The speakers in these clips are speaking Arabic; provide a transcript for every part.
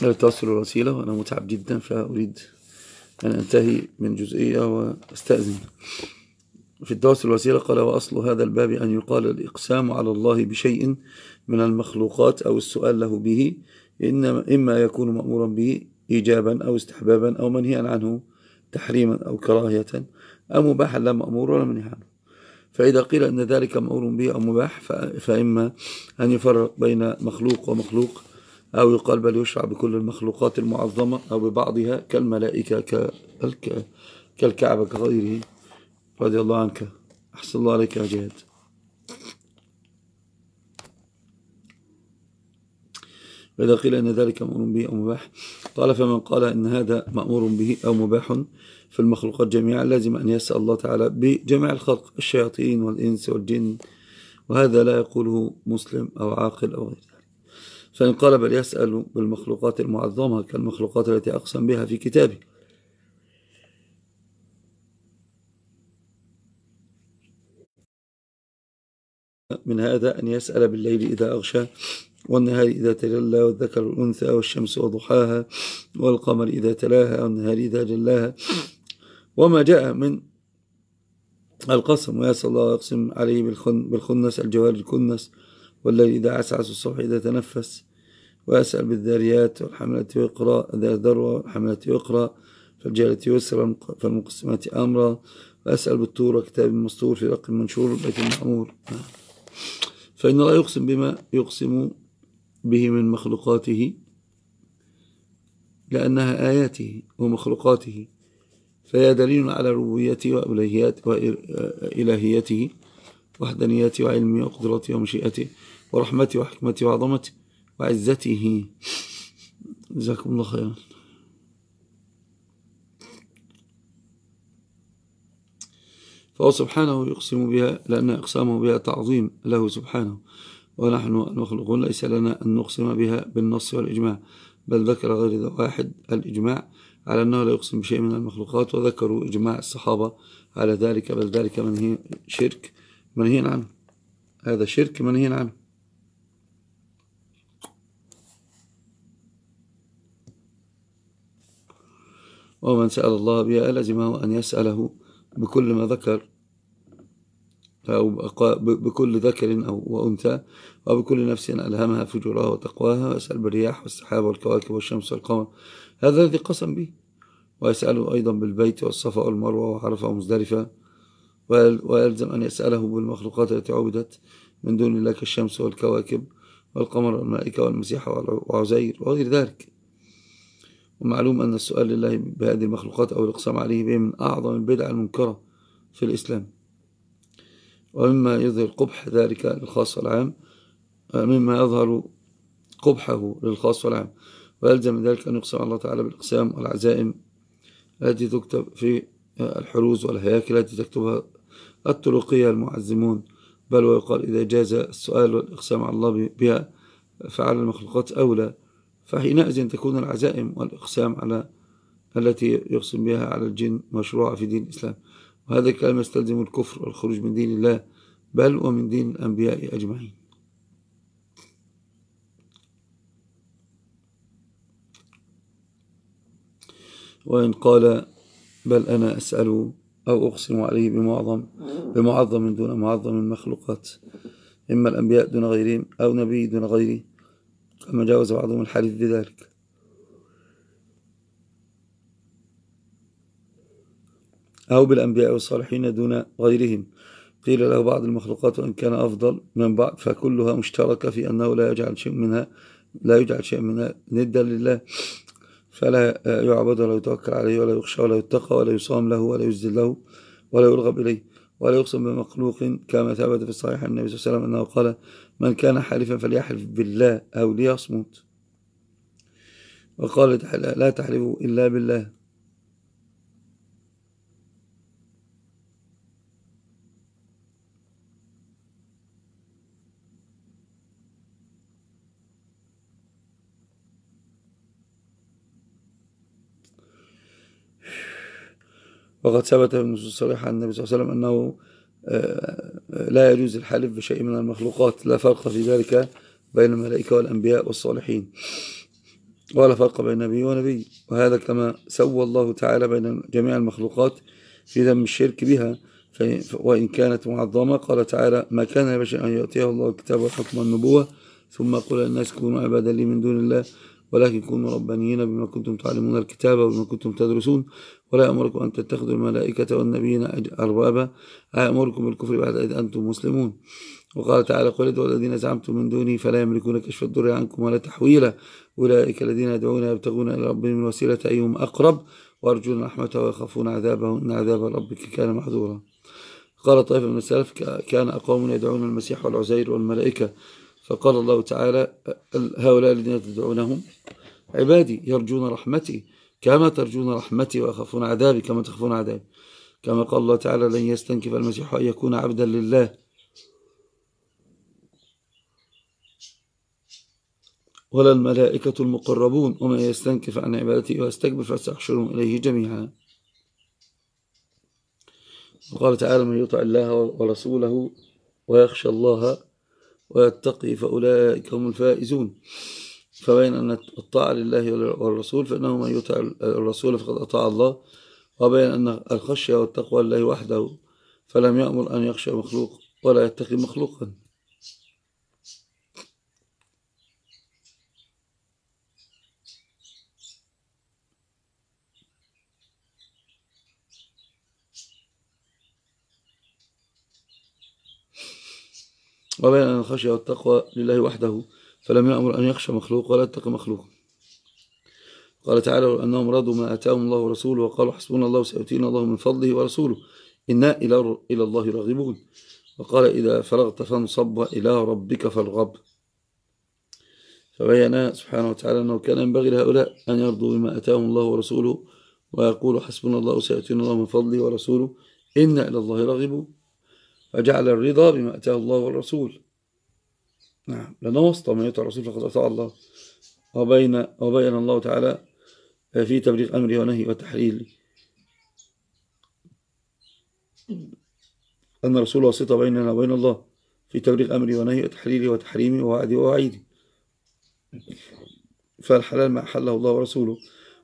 تصل الوسيلة وأنا متعب جدا فأريد أن أنتهي من جزئية وأستأذن. في التواصل الوسيلة قال وأصل هذا الباب أن يقال الإقسام على الله بشيء من المخلوقات أو السؤال له به إنما إما يكون مأمورا به إيجابا أو استحبابا أو منهيا عنه تحريما أو كراهية أو مباحا لا مأمور ولا منهي عنه. فإذا قيل أن ذلك مأمور به أو مباح فإما أن يفرق بين مخلوق ومخلوق أو يقال بل يشرع بكل المخلوقات المعظمة أو ببعضها كالملائكة كالكعبة كغيره. رضي الله عنك. أحسن الله عليك يا جهاد. وإذا قيل أن ذلك مأمور به أو مباح قال فمن قال أن هذا مأمور به أو مباح في المخلوقات جميعا لازم أن يسأل الله تعالى بجميع الخلق الشياطين والإنس والجن وهذا لا يقوله مسلم أو عاقل أو غير ذلك فإن قال بل يسأل بالمخلوقات المعظمة كالمخلوقات التي أقسم بها في كتابه من هذا أن يسأل بالليل إذا أغشى والنهار إذا تجلى والذكر الأنثى والشمس وضحاها والقمر إذا تلاها والنهار إذا جلاها. وما جاء من القسم ويسأل الله يقسم عليه بالخنس الجوار الكنس. والليل إذا عسعس الصبح إذا تنفس ويسأل بالذاريات والحملة وقرا ذروة والحملة وقرا فالجالة يسرا فالمقسمات أمرا. وأسأل بالطور وكتاب مسطور في رقم منشور البيت المأمور فإن الله يقسم بما يقسم به من مخلوقاته لأنها آياته ومخلوقاته. فهي دليل على ربوبيته وإلهيته وحدانيته وعلمه وقدرته ومشيئته. ورحمته وحكمته وعظمته وعزته. جزاكم الله خيرا. فهو سبحانه يقسم بها لأن إقسامه بها تعظيم له سبحانه. ونحن المخلوقون ليس لنا أن نقسم بها بالنص والإجماع بل ذكر غير واحد الإجماع على أنه لا يقسم بشيء من المخلوقات وذكروا إجماع الصحابة على ذلك بل ذلك منهي شرك منهي عنه هذا شرك منهي عنه ومن سأل الله بها لزمه أن يسأله بكل ما ذكر أو بكل ذكر أو وأنثى وبكل نفس ألهمها فجورها وتقواها ويسأل بالرياح والسحاب والكواكب والشمس والقمر. هذا الذي قسم به. ويسأله أيضا بالبيت والصفا والمروة وعرفة ومزدلفة. ويلزم أن يسأله بالمخلوقات التي عبدت من دون الله كالشمس والكواكب والقمر والملائكة والمسيح وعزير وغير ذلك. ومعلوم أن السؤال لله بهذه المخلوقات أو الإقسام عليه به من أعظم البدع المنكرة في الإسلام. ومما يظهر قبح ذلك للخاص والعام مما يظهر قبحه للخاص والعام ويلزم من ذلك أن يقسم الله تعالى بالإقسام والعزائم التي تكتب في الحروز والهياكل التي تكتبها الطرقية المعزمون. بل ويقال إذا جاز السؤال والإقسام على الله بها فعلى المخلوقات أولى. فحينئذ تكون العزائم والإقسام على التي يقسم بها على الجن مشروعة في دين الإسلام. وهذا الكلام يستلزم الكفر والخروج من دين الله بل ومن دين الأنبياء أجمعين. وإن قال بل أنا أسأل أو أقسم عليه بمعظم بمعظم دون معظم المخلوقات إما الأنبياء دون غيرهم أو نبي دون غيره كما جاوز بعضهم الحديث بذلك أو بالأنبياء والصالحين دون غيرهم. قيل له بعض المخلوقات وإن كان أفضل من بعض فكلها مشتركة في أنه لا يجعل شيء منها لا يجعل شيء منها ندا لله. فلا يعبد ولا يتوكل عليه ولا يخشى ولا يتقى ولا يصام له ولا يسجد له ولا يرغب إليه. ولا يقسم بمخلوق كما ثبت في الصحيح النبي صلى الله عليه وسلم أنه قال من كان حالفا فليحلف بالله أو ليصمت. وقال لا تحلفوا إلا بالله. وقد ثبت في النصوص الصريحة عن النبي صلى الله عليه وسلم أنه آه، لا يجوز الحلف بشيء من المخلوقات لا فرق في ذلك بين الملائكة والأنبياء والصالحين ولا فرق بين نبي ونبي وهذا كما سوى الله تعالى بين جميع المخلوقات في ذم الشرك بها. وإن كانت معظمة قال تعالى ما كان لبشر أن يؤتيه الله الكتاب والحكم والنبوة ثم قل الناس كونوا عبادا لي من دون الله ولكن كونوا ربانيين بما كنتم تعلمون الكتاب وبما كنتم تدرسون. ولا أمركم أن تتخذوا الملائكة والنبيين أربابا. أمركم بالكفر بعد إذ أنتم مسلمون. وقال تعالى قل ادعوا الذين زعمتم من دوني فلا يملكون كشف الضر عنكم ولا تحويلا. أولئك الذين يدعون يبتغون إلى ربهم الوسيلة أيهم أقرب. وأرجون رحمته ويخافون عذابه إن عذاب ربك كان محذورا قال طائفة من السلف كان أقوام يدعون المسيح والعزير والملائكة فقال الله تعالى هؤلاء الذين تدعونهم عبادي يرجون رحمتي كما ترجون رحمتي ويخافون عذابي كما تخافون عذابي. كما قال الله تعالى لن يستنكف المسيح أن يكون عبدا لله. ولا الملائكة المقربون ومن يستنكف عن عبادته ويستكبر فسيحشرهم إليه جميعا. وقال تعالى من يطع الله ورسوله ويخشى الله ويتقي فأولئك هم الفائزون. فبين أن الطاعة لله والرسول؟ فإنه من يطع الرسول فقد أطاع الله. وبين أن الخشية والتقوى لله وحده فلم يأمر أن يخشى مخلوق ولا يتقي مخلوقا. وبين أن الخشية والتقوى لله وحده فلم يأمر أن يخشى مخلوق ولا يتقي مخلوق. قال تعالى أنهم رضوا ما أتاهم الله ورسوله وقالوا حسبنا الله سيؤتينا الله من فضله ورسوله. إنا إلى إلى الله راغبون. وقال إذا فرغت فانصب إلى ربك فارغب. فبين سبحانه وتعالى أنه كان ينبغي لهؤلاء أن يرضوا بما أتاهم الله ورسوله ويقولوا حسبنا الله سيؤتينا الله من فضله ورسوله. إنا إلى الله راغبون. فجعل الرضا بما أتاه الله والرسول. نعم. لأن وسط من يطع الرسول فقد أطاع الله. وبين, وبين الله تعالى في تبليغ أمره ونهي وتحليل أن الرسول وسط بيننا وبين الله في تبليغ أمره ونهي وتحليله وتحريمه ووعده ووعيده. فالحلال ما أحله الله ورسوله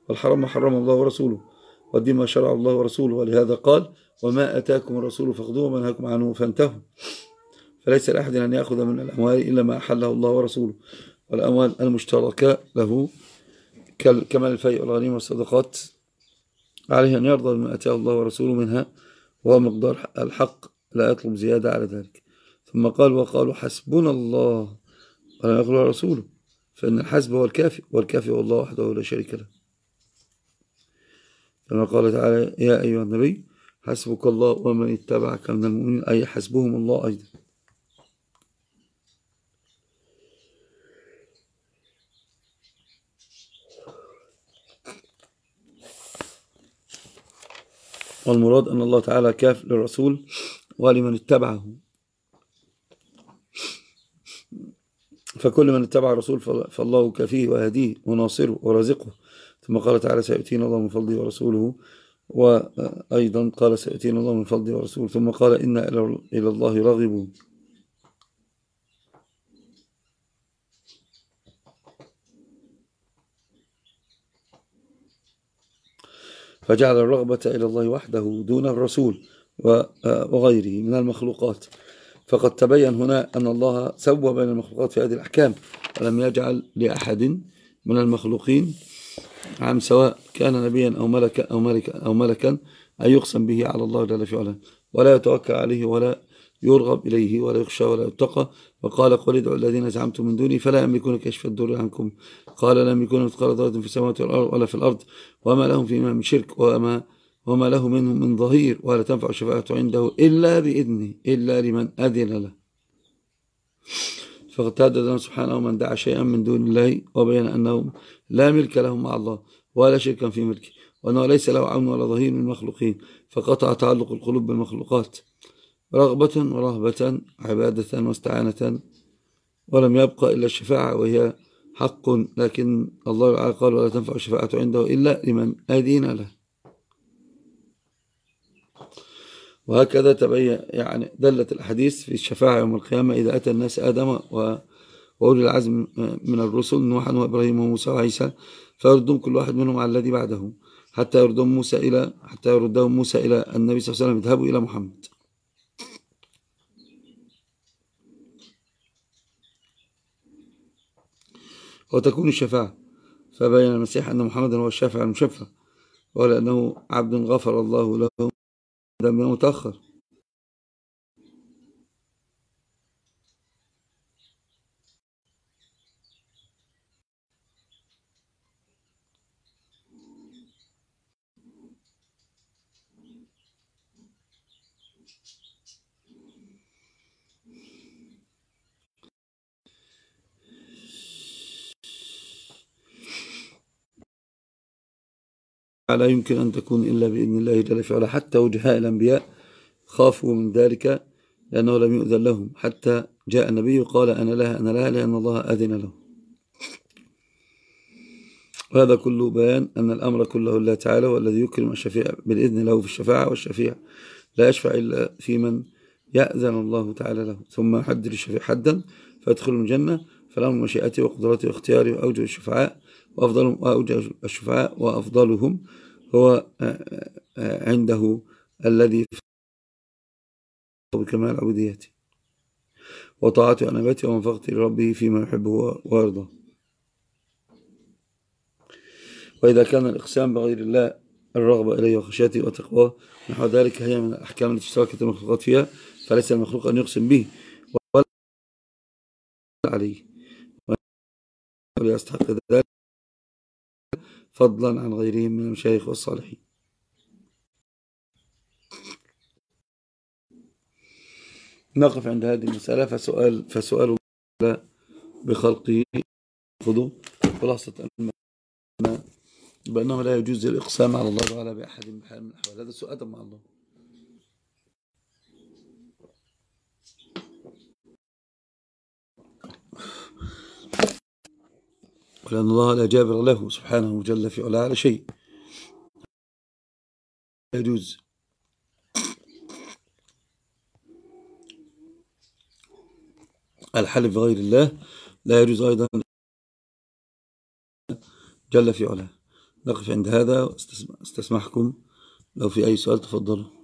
والحرام ما حرم الله ورسوله. والدين ما شرع الله ورسوله ولهذا قال وما أتاكم الرسول فاخذوه وما نهاكم عنه فانتهوا. فليس لأحد أن يأخذ من الأموال إلا ما أحله الله ورسوله والأموال المشتركة له كمال الفيء والغنيمة والصدقات عليه أن يرضى بما أتاه الله ورسوله منها وهو مقدار الحق لا يطلب زيادة على ذلك. ثم قال وقالوا حسبنا الله ولم يقل رسوله فإن الحسب هو الكافي والكافي هو الله وحده لا شريك له. كما قال تعالى يا أيها النبي حسبك الله ومن اتبعك من المؤمنين أي حسبهم الله أيضا. والمراد أن الله تعالى كاف للرسول ولمن اتبعه. فكل من اتبع الرسول فالله كفيه وهديه وناصره ورزقه ثم قال تعالى سيأتينا الله من فضله ورسوله وأيضا قال سيأتينا الله من فضله ورسوله ثم قال إنا إلى الله راغبون. فجعل الرغبة إلى الله وحده دون الرسول وغيره من المخلوقات. فقد تبين هنا أن الله سوى بين المخلوقات في هذه الأحكام. ولم يجعل لأحد من المخلوقين عام سواء كان نبيا أو ملكا أو ملكا أو ملكا أن يقسم به على الله جل في علاه ولا يتوكل عليه ولا يرغب إليه ولا يخشى ولا يتقى. وقال قل ادعوا الذين زعمتم من دوني فلا يملكون كشف الضر عنكم. قال لا يملكون مثقال ذرة في السماوات ولا في الأرض وما لهم فيما من شرك وما وما له منهم من ظهير ولا تنفع الشفاعة عنده إلا بإذنه إلا لمن أذن له. فقد تهدد سبحانه من دعا شيئا من دون الله وبين أنه لا ملك له مع الله ولا شركا في ملكه وأنه ليس له عون ولا ظهير من المخلوقين فقطع تعلق القلوب بالمخلوقات. رغبة ورهبة عبادة واستعانة ولم يبقى إلا الشفاعة وهي حق لكن الله قال ولا تنفع الشفاعة عنده إلا لمن أدين له. وهكذا تبين يعني دلت الحديث في الشفاعة يوم القيامة إذا أتى الناس آدم وأولي العزم من الرسل نوحا وإبراهيم وموسى وعيسى فيردهم كل واحد منهم على الذي بعده حتى يردهم موسى إلى حتى يردهم موسى إلى النبي صلى الله عليه وسلم اذهبوا إلى محمد. وتكون الشفاعة. فبين المسيح أن محمدا هو الشافع المشفع ولأنه عبد غفر الله له. دم متأخر لا يمكن أن تكون إلا بإذن الله جل في حتى وجهاء الأنبياء خافوا من ذلك لأنه لم يؤذن لهم. حتى جاء النبي قال أنا لها أنا لها لأن الله أذن له وهذا كله بيان أن الأمر كله لله تعالى والذي يكرم الشفيع بالإذن له في الشفاعة والشفيع لا يشفع إلا في من يأذن الله تعالى له. ثم يحدد الشفيع حدا فيدخل الجنة فالأمر مشيئته وقدرته واختياره وأوجه الشفعاء وأفضلهم وأوجه الشفعاء وأفضلهم هو آه، آه، عنده الذي بكمال عبوديته وطاعته أنابته ومنفقته لربه فيما يحبه ويرضى وإذا كان الإقسام بغير الله الرغبة إليه وخشيته وتقواه نحو ذلك هي من الأحكام التي اشتركت المخلوقات فيها فليس المخلوق أن يقسم به ولا عليه. ويستحق ذلك فضلا عن غيرهم من المشايخ والصالحين. نقف عند هذه المسألة فسؤال, فسؤال الله بخلقه. خذوا خلاصة بأنه لا يجوز الإقسام على الله تعالى بأحد من الأحوال. هذا سؤال مع الله ولأن الله لا جابر له سبحانه جل في علا على شيء. يجوز. الحلف بغير الله لا يجوز أيضا. جل في علاه. نقف عند هذا استسمحكم لو في أي سؤال تفضلوا.